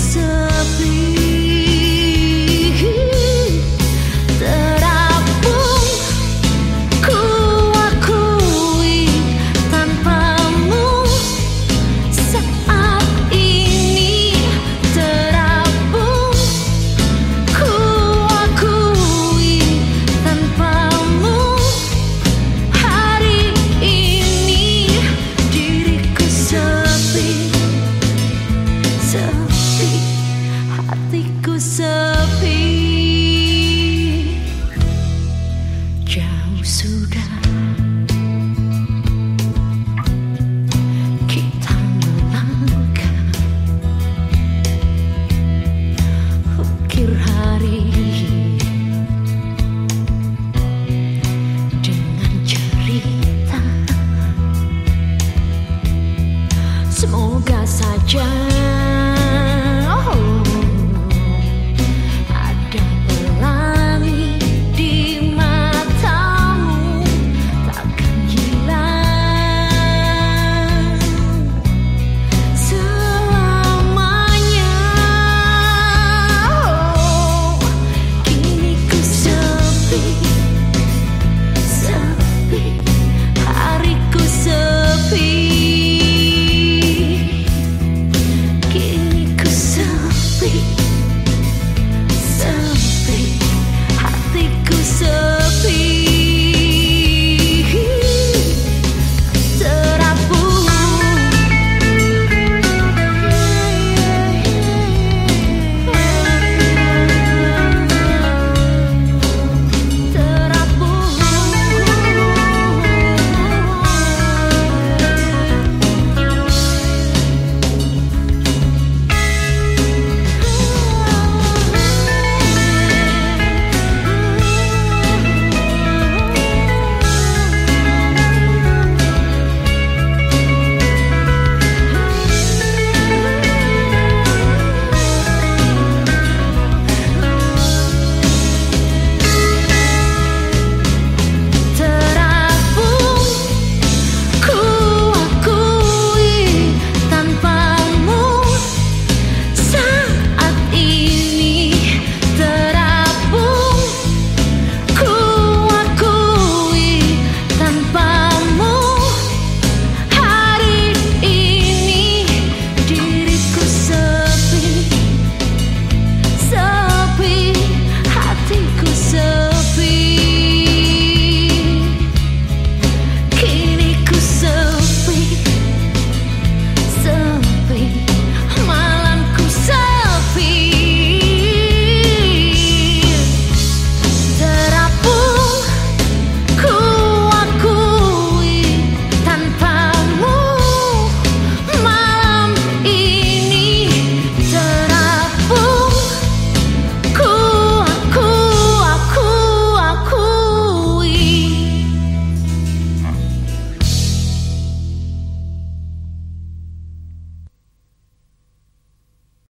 disappear. sudah. Kita melangkah. Ukir hari. Dengan cerita. Semoga saja